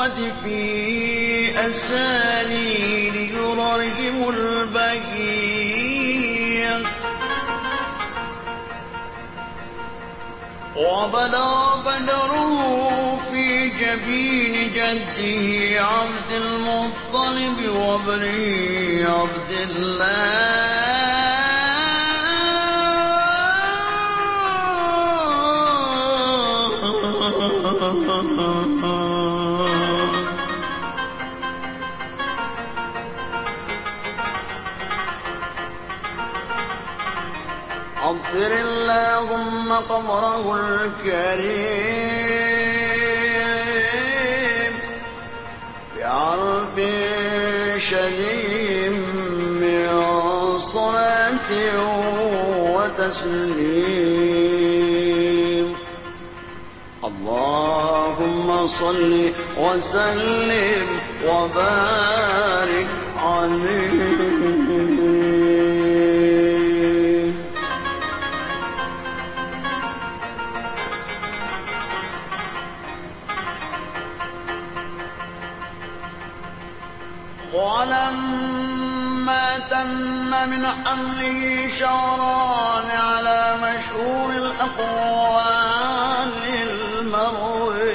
الصخرة في أساني ليررهم البهية وبدا بدره في جبين جده عبد المطلب وابنه عبد الله. عطر اللهم قبره الكريم بعرف شديد من صلاة وتسليم. اللهم صل وسلم وبارك عليه. ولما تم من حمله شعران على مشهور الأقوال المروية.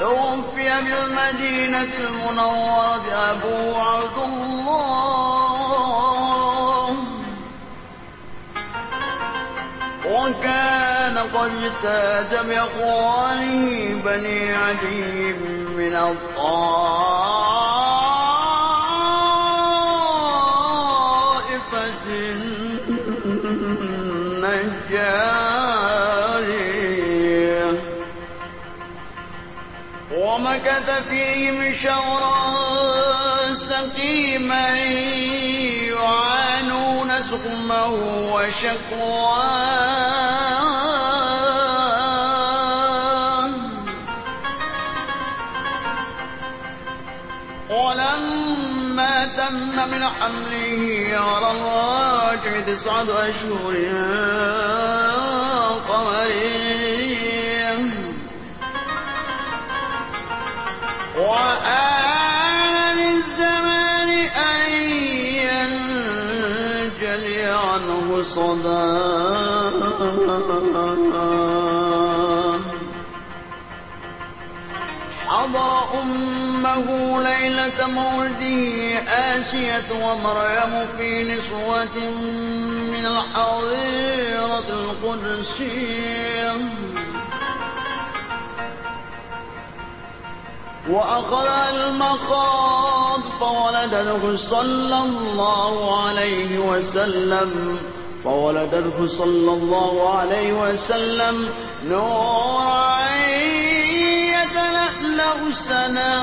توفي بالمدينة المنورة أبو عبد الله وكان قد اجتاز بأقواله بني عدي من الطائفة النجارية. ومكث فيهم شورا سقيما سقمه وشكواه ولما تم من حمله على الراجع تسعة أشهر قمرية صداه حضر أمه ليلة مولده آسية ومريم في نسوة من الحظيرة القدسية. وأخذ المخاض فولدته صلى الله عليه وسلم. فولدته صلى الله عليه وسلم نورا يتلألأ سنا